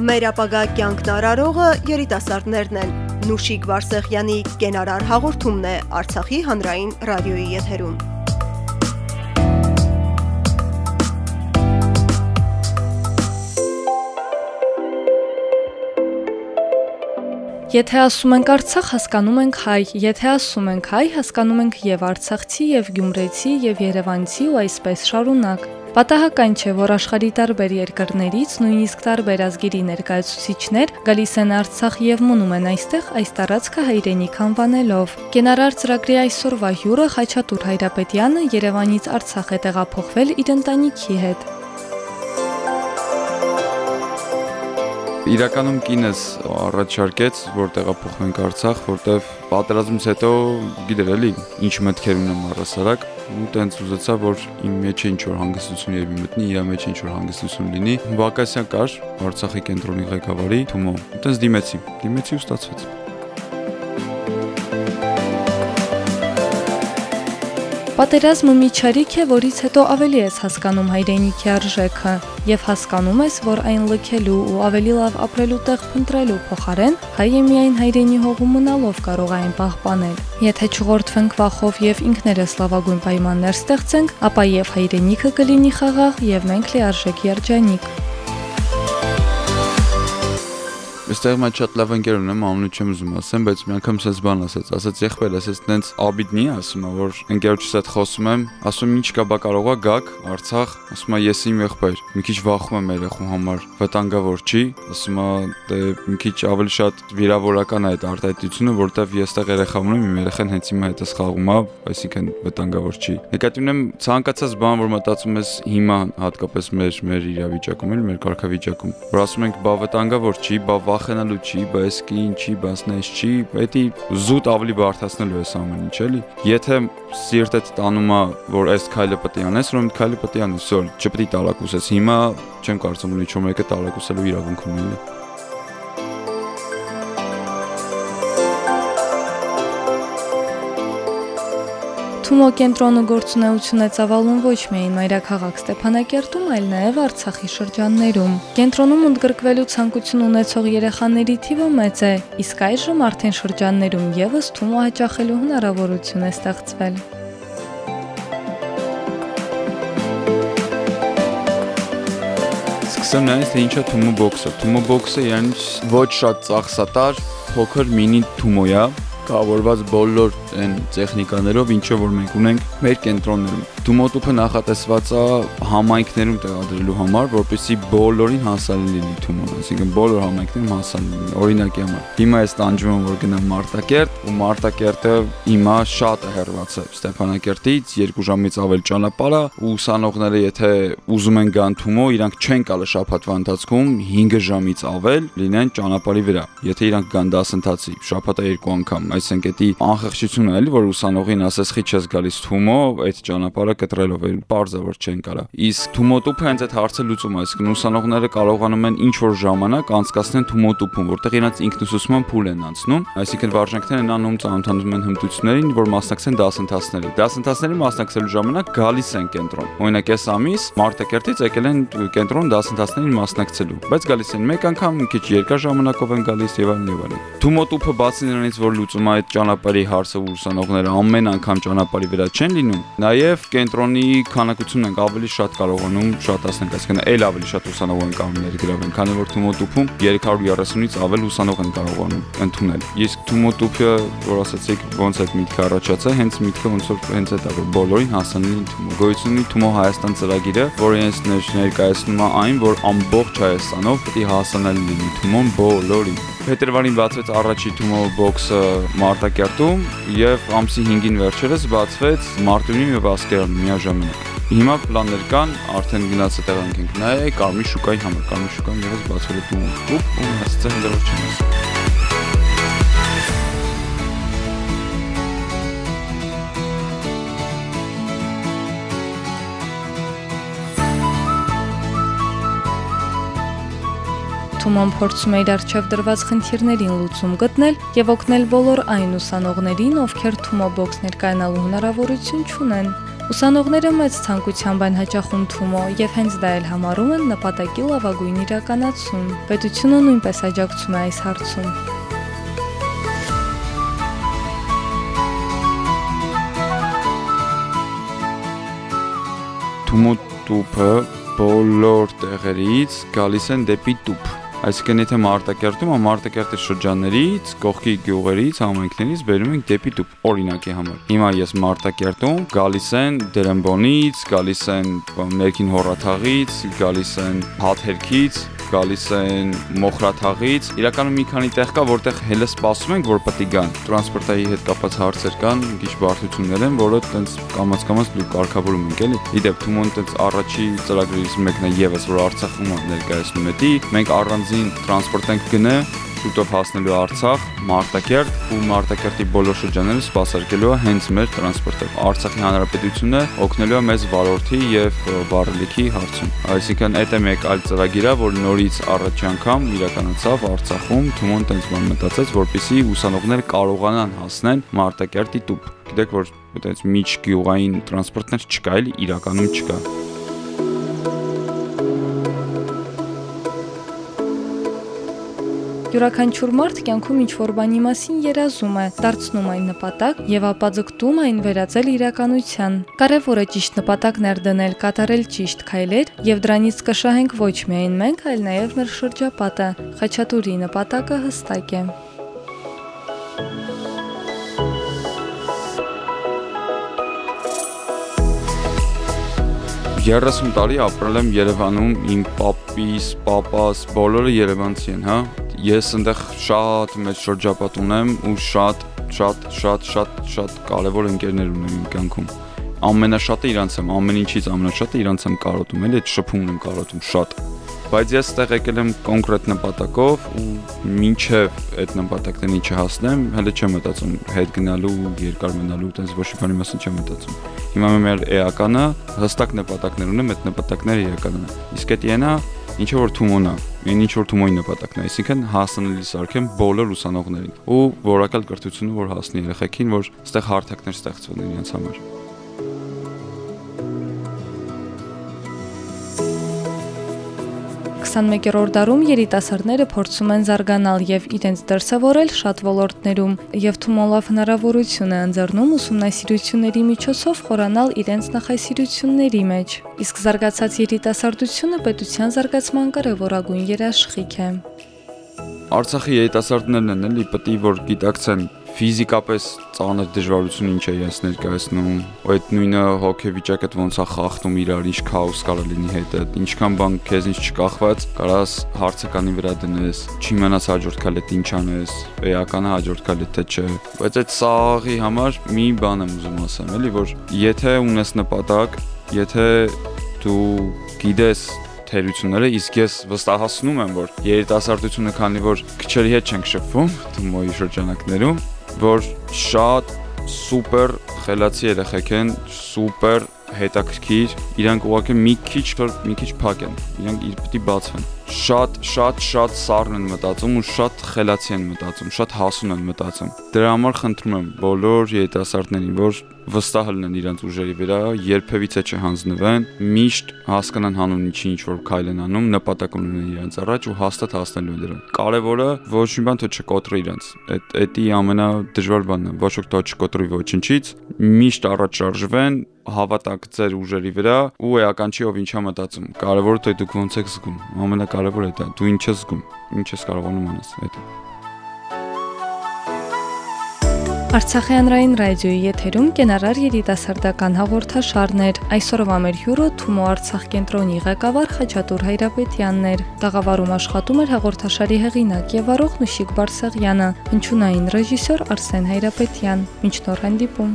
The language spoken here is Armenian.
Մեր ապագա կյանքն արարողը երիտասարդներն են։ Նուշիկ Վարսեղյանի կենարար հաղորդումն է Արցախի հանրային ռադիոյի եթերում։ Եթե ասում ենք Արցախ, հասկանում ենք հայ, եթե ասում ենք հայ, հասկանում ենք եւ արցախցի, եւ գյումրեցի, եւ երևանցի ու այսպես շարունակ։ Պատահական չէ, որ աշխարհի տարբեր երկրներից, նույնիսկ տարբեր ազգերի ներկայացուցիչներ գալիս են Արցախ եւ մնում են այստեղ այս տարածքը հայրենիք անվանելով։ Կենարար ծրագրի այսօրվա հյուրը Խաչատուր Հայրապետյանը Երևանից Արցախ է տեղափոխվել իր ընտանիքի հետ։ Իրականում կինս առաջարկեց, որ տեղափոխվենք Արցախ, որտեվ պատերազմից հետո գիտեր էլի ինչ մտքեր ունեմ առասարակ ու տենց ուզեցա, որ իմ մեջ ինչ որ հանգստություն եւ մտնի, իր մեջ ինչ որ հանգստություն լինի։ Վակասյան կար Արցախի կենտրոնի ղեկավարի Թումո։ Տենց դիմեցի, դիմեցի ու ստացվեց։ Պատերազմը միջարիք է, որից հետո ավելի ես հասկանում հայրենիքի արժեքը եւ հասկանում ես, որ այն լքելու ու ավելի լավ ապրելու տեղ փնտրելու փոխարեն հայը միայն հայրենի հողում մնալով կարող է այն պահպանել։ Եթե չղորդվենք վախով եւ ինքներս լավագույն պայմաններ ստեղծենք, ապա եւ հայրենիքը կլինի խաղաղ եւ մենք լիարժեք երջանիկ։ Այստեղ մա շատ լավ ընկեր ունեմ, անունը չեմ ուզում ասեմ, բայց մի անգամ sense բան ասեց, ասեց եղբայր, ասեց տենց աբիդնի ասում է, որ ընկերոջս հետ խոսում եմ, ասում ինչ կա բա կարողա գաք Արցախ, ասում է ես իմ եղբայր, մի քիչ վախում եմ երախու համար, վտանգավոր չի, ասում է դե մի քիչ ավելի շատ վիրավորական է այդ արտահայտությունը, որտեվ ես տեղ երեխա ունեմ, իմ երեխան հենց իմ հետս խաղում է, այսինքն վտանգավոր չի։ Նկատի ունեմ ցանկացած բան, որ մտածում ես հիմա հատկապես մեր մեր իրավիճակում, մեր կարգավիճակում, որ ասում ենք բա վտանգավոր չի, բա վախենալու չի, բա էս կի ինչի, նա էս չի, պետի զուտ ավելի բարթացնելու էս ամեն ինչ էլի։ Եթե սիրտդ տանում է, որ այս քայլը պետք է անես, ուրեմն քայլը պետք է անես, սոլ, չպետք է տալակուսես։ Հիմա չեմ կարծում ունի ինչ-որ մեկը տալակուսելու իրավունք ունի։ Թումո կենտրոնը գործունեություն է ծավալում ոչ միայն մայրաքաղաք Ստեփանակերտում, այլ նաև Արցախի շրջաններում։ Կենտրոնում ընդգրկվելու ցանկություն ունեցող երեխաների թիվը մեծ է, իսկ այժմ արդեն շրջաններում եւս Թումո հաճախելու հնարավորություն է ստեղծվել։ Սկսեմ նայել թե ինչա Թումո բոքսը։ Թումո բոքսը yəni ոչ շատ ծախսատար, փոքր մինի Թումոյա, կավորված բոլոր այն տեխնիկաներով, ինչը որ մենք ունենք մեր կենտրոններում։ Թումոտուփը նախատեսված է համայնքներում տեղադրելու համար, որպեսզի բոլորին հասանելի լինի Թումոն, այսինքն բոլոր համայնքներում հասանելի լինի։ Օրինակի համար, հիմա ես տանջում եմ, որ գնամ Մարտակերտ, ու Մարտակերտը հիմա շատ է է Ստեփանակերտից 2 ժամից ավել ճանապարհ է, ու ուսանողները եթե ուզում են գան Թումո, իրանք չեն գալը շաբաթվա ընթացքում 5 ժամից ավել լինեն ճանապարհի վրա։ Եթե իրանք գան դասընթացի շաբաթը երկու անգամ, այսինքն դա անխղճություն է, էլի, որ ուսանողին ասես խի չես գալիս Թումո, այդ ճանապարհը կտրելով էլ པարզը որ չեն կարա։ Իսկ Թումոտուփը հենց այդ հարցը լուծում է, այսինքն ուսանողները կարողանում են ինչ որ ժամանակ անցկացնել Թումոտուփում, որտեղ իրենց ինքնուսուցման փուլ են անցնում, այսինքն վարժանքներ են անում ծանոթանում են հմտություններին, որ մասնակցեն դասընթացների։ Դասընթացների մասնակցելու ժամանակ գալիս են կենտրոն։ Օրինակ այս ամիս Մարտակերտից եկել են կենտրոն դասընթացներին մասնակցելու, բայց գալիս են մեկ անգամ, մի քիչ երկար ժամանակով են գալիս եւ այլն եւ այլն։ Թումոտուփը բացի նրանից, որ լուծում է այդ ճանապարհի հարցը ուսանողները ամեն անգամ ճանապարհի վրա չեն լինում, նաեւ կենտրոնի քանակությունն ենք ավելի շատ կարողանում շատացնել, այսինքն այլ ավելի շատ ուսանող են կարող ներգրավել, քանի որ Թումոտուփում 330-ից ավել ուսանող են կարողանում ընդունել։ Իսկ Թումոտուփը, որ ասացիք, ոնց այդ միտքը առաջացա, հենց միտքը ոնց որ հենց այդ որ բոլորին հասանելի Թումո։ Գոյությունի Թումո Հայաստան ծրագիրը, որը հենց ներկայացնում է այն, որ ամբողջ Հայաստանով պետք է հասանելի լինի Թումոն բոլորին։ Փետրվարին բացվեց առաջի Թումո բոքսը Մարտակերտում եւ ամսի 5-ին վերջերս բացվեց Մարտունին եւ Ասկերան միաժամանակ։ Հիմա պլաններ կան, արդեն գնացը տեղանք ենք նայել, Կարմիր շուկայի համար, Կարմիր շուկան եւս բացվել է Թումո։ Ու ասած են դեռ չեմ ասում։ Թումոն փորձում է իր արժև դրված խնդիրներին լուծում գտնել եւ օգնել բոլոր այն ուսանողներին, ովքեր Թումո բոքս ներկայանալու հնարավորություն չունեն։ Ուսանողները մեծ ցանկությամբ են հաճախում Թումո եւ հենց դա էլ համարում են նպատակի լավագույն իրականացում։ Պետությունը նույնպես աջակցում է այս հարցում։ Թումո տուփը բոլոր տեղերից գալիս են դեպի տուփ Այսինքն եթե Մարտակերտում, Մարտակերտի շրջաններից, կողքի գյուղերից, համայնքներից բերում ենք դեպի տուփ, օրինակի համար։ Հիմա ես Մարտակերտում գալիս են Դերեմբոնից, գալիս են Ներքին Հորաթաղից, գալիս են Հաթերքից, գալիս են Մոխրաթաղից։ Իրականում մի քանի տեղ կա, որտեղ հելը սպասում ենք, որ պետք է գան։ Տրանսպորտայի հետ կապված հարցեր կան, քիչ բարդություններ են, որը տենց կամած-կամած դու կարգավորում ենք, էլի։ Իդեպ Թումոն տենց առաջի ծրագրերից մեկն է եւս, որ Արցախում ներկայացնում է դի։ Մենք առանձին տրանսպորտ ենք գնե շուտով հասնելու Արցախ, Մարտակերտ ու Մարտակերտի բոլոր շրջանները սպասարկելու է հենց մեր տրանսպորտը։ Արցախի հանրապետությունը օգնելու է մեզ վարորդի եւ վառելիքի հարցում։ Այսինքն այդ է մեկ այլ ծրագիր, որ նորից առաջի անգամ իրականացավ Արցախում Թումոն տենց բան մտածեց, որպիսի ուսանողները կարողանան հասնեն Մարտակերտի տուփ։ Գիտեք, որ այդպես միջ գյուղային տրանսպորտներ չկա, էլի իրականում չկա։ Յուրաքանչյուր մարդ կյանքում ինչ-որ բանի մասին երազում է, դարձնում այն նպատակ եւ ապա ձգտում այն վերածել իրականության։ Կարևոր է ճիշտ նպատակներ դնել, կատարել ճիշտ քայլեր եւ դրանից կշահենք ոչ միայն մենք, այլ նաեւ մեր շրջապատը։ Խաչատուրի նպատակը հստակ է։ 30 տարի ապրել եմ Երևանում, իմ պապիս, պապաս, բոլորը երևանցի են, հա։ Ես այնտեղ շատ մեծ շրջապատ ունեմ ու շատ շատ շատ շատ շատ կարևոր ընկերներ ունեմ իմ կյանքում։ Ամենաշատը իրանց եմ, ամեն ինչից ամենաշատը իրանց եմ կարոտում, էլի այդ շփումն եմ կարոտում շատ բայց ես ստեղ եկել եմ կոնկրետ նպատակով ու մինչև այդ նպատակներին չհասնեմ, հələ չեմ մտածում հետ գնալու, երկար մնալու, տես ոչ մի բանի մասին չեմ մտածում։ Հիմա մեր էականը հստակ նպատակներ ունեմ, այդ նպատակները էականն է։ Իսկ այդ ենա ինչ որ թումոնա, այն ինչ որ թումոյի նպատակն է, այսինքն հասանելի սարքեմ բոլոր ուսանողներին ու որակալ կրթությունը որ հասնի երեխեքին, որ ստեղ հարթակներ ստեղծվեն իրենց համար։ 21-րդ դարում երիտասարդները փորձում են զարգանալ եւ իրենց դրսևորել շատ ոլորտներում, եւ Թումոլավ հնարավորություն է ընձեռնում ուսումնասիրությունների միջոցով խորանալ իրենց նախասիրությունների մեջ։ Իսկ զարգացած երիտասարդությունը պետության զարգացման կարևորագույն երաշխիք է։ Արցախի երիտասարդներն են էլի պետք որ գիտակցեն ֆիզիկապես ծանր դժվարություն ինչ է ես ներկայացնում, այդ նույնը հոգեվիճակը ոնց է խախտում իրար, ինչ քաոս կարա լինի հետը, ինչքան բան քեզնից չկախված, կարաս հարցականի վրա դնես, չիմանաս հաջորդ քալը ինչ անես, էականը հաջորդ քալը թե չէ։ Բայց այդ սաղի համար մի բան եմ ուզում ասեմ, էլի որ եթե ունես նպատակ, եթե դու գիտես թերությունները, իսկ ես վստահացնում եմ, որ երիտասարդությունը, քանի որ քչերի հետ չենք շփվում Թումոյի շրջանակներում, որ շատ սուպեր խելացի երեխեք են, սուպեր հետաքրքիր, իրանք ուղղակի մի քիչ մի քիչ փակ են, իրանք իր պիտի բացվեն շատ շատ շատ սառն են մտածում ու շատ խելացի են մտածում, շատ հասուն են մտածում։ Դրա համար խնդրում եմ բոլոր երիտասարդներին, որ վստահ լինեն իրենց ուժերի վրա, երբևիցե չհանձնվեն, միշտ հասկանան հանուն ինչի ինչ որ քայլ են անում, նպատակ ունենան իրենց առաջ ու հաստատ հասնելու են դրան։ Կարևորը ոչ մի բան թող չկոտրի իրենց։ Այդ էդի ամենադժվար բանն է, ոչ ոք թող չկոտրի ոչինչից, միշտ առաջ շարժվեն, հավատաք ձեր ուժերի վրա ու էական չի ով ինչա մտածում։ Կարևորը թե դուք ոնց եք զգում։ Ամենակարևորը դա դու ինչ ես զգում, ինչ ես կարողանում անես այդ։ Արցախի հանրային ռադիոյի եթերում կենարար երիտասարդական հաղորդաշարներ։ Այսօրվա մեր հյուրը Թումո Արցախ կենտրոնի ղեկավար Խաչատուր Հայրապետյանն էր։ Տաղավարում աշխատում էր հաղորդաշարի հեղինակ եւ առող Նուշիկ Բարսեղյանը, հնչյունային ռեժիսոր Արսեն Հայրապետյան։ Մինչ նոր հանդիպում։